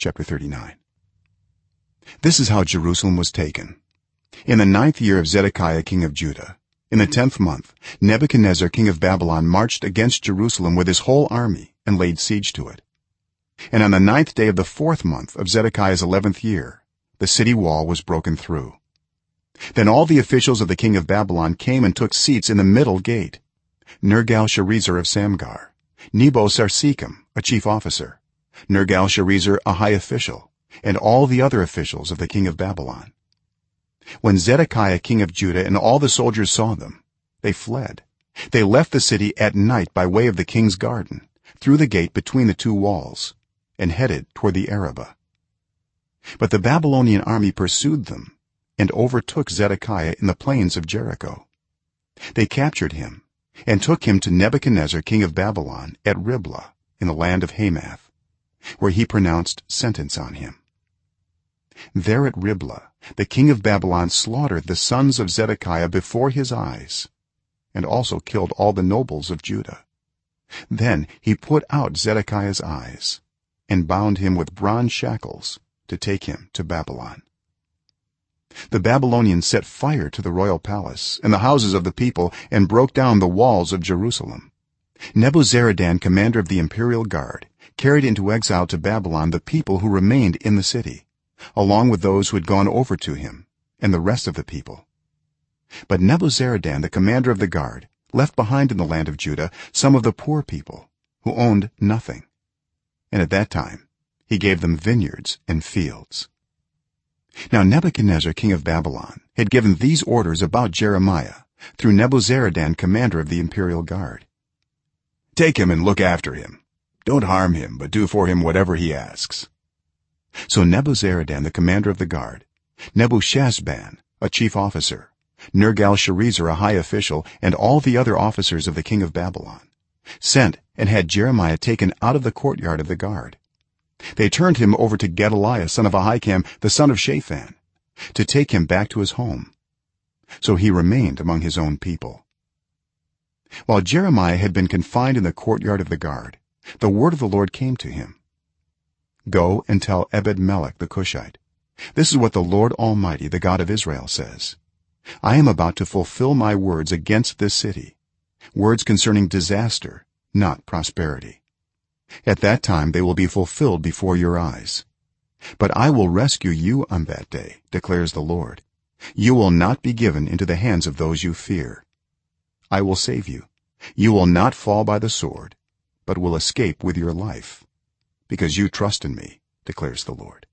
chapter 39 this is how jerusalem was taken. In the ninth year of zedekiah king of judah in the 10th month nebuchadnezzar king of babylon marched against jerusalem with his whole army and laid siege to it. And on the ninth day of the 4th month of zedekiah's 11th year the city wall was broken through. Then all the officials of the king of babylon came and took seats in the middle gate. Nergal-sharezer of samgar nebo-sarsekim a chief officer nergal-sharezer a high official and all the other officials of the king of babylon. When zedekiah king of judah and all the soldiers saw them they fled. They left the city at night by way of the king's garden through the gate between the two walls and headed toward the arabah. But the babylonian army pursued them and overtook zedekiah in the plains of jericho. They captured him and took him to nebuchadnezzar king of babylon at riblah in the land of hamath where he pronounced sentence on him. There at riblah the king of babylon slaughtered the sons of zedekiah before his eyes and also killed all the nobles of judah. Then he put out zedekiah's eyes and bound him with bronze shackles to take him to babylon. The babylonians set fire to the royal palace and the houses of the people and broke down the walls of jerusalem. Nebuzaradan commander of the imperial guard carried into exile to babylon the people who remained in the city along with those who had gone over to him and the rest of the people. But nebuzaradan the commander of the guard left behind in the land of judah some of the poor people who owned nothing. And at that time he gave them vineyards and fields. Now nebuchadnezzar king of babylon had given these orders about jeremiah through nebuzaradan commander of the imperial guard. Take him and look after him don't harm him but do for him whatever he asks. So nebuzaradan the commander of the guard nebushazban a chief officer nergal-sharezer a high official and all the other officers of the king of babylon sent and had jeremiah taken out of the courtyard of the guard. They turned him over to gedaliah son of ahikam the son of shaphan to take him back to his home. So he remained among his own people. While jeremiah had been confined in the courtyard of the guard the word of the lord came to him. Go and tell ebed-melech the cushite. This is what the lord almighty the god of israel says. I am about to fulfill my words against this city. Words concerning disaster not prosperity. At that time they will be fulfilled before your eyes. But i will rescue you on that day declares the lord. You will not be given into the hands of those you fear. I will save you. You will not fall by the sword but will escape with your life because you trust in me declares the lord